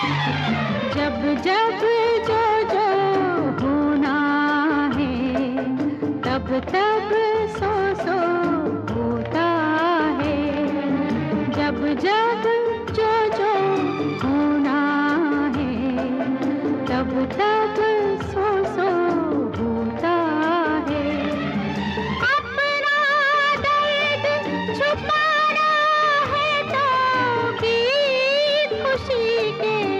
जब जब जो जो होना है, तब तब सो सो होता है। जब जब जो जो होना है, तब तब सो सो होता है। अपना तो खुशी के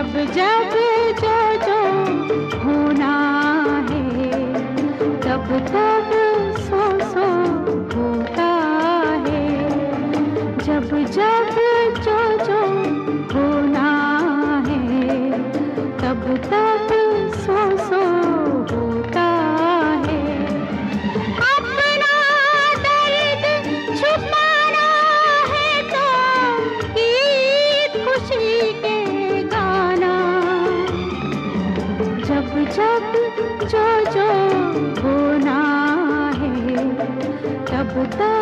जब जब जो जो होना है तब तब जो जो होना है तब तक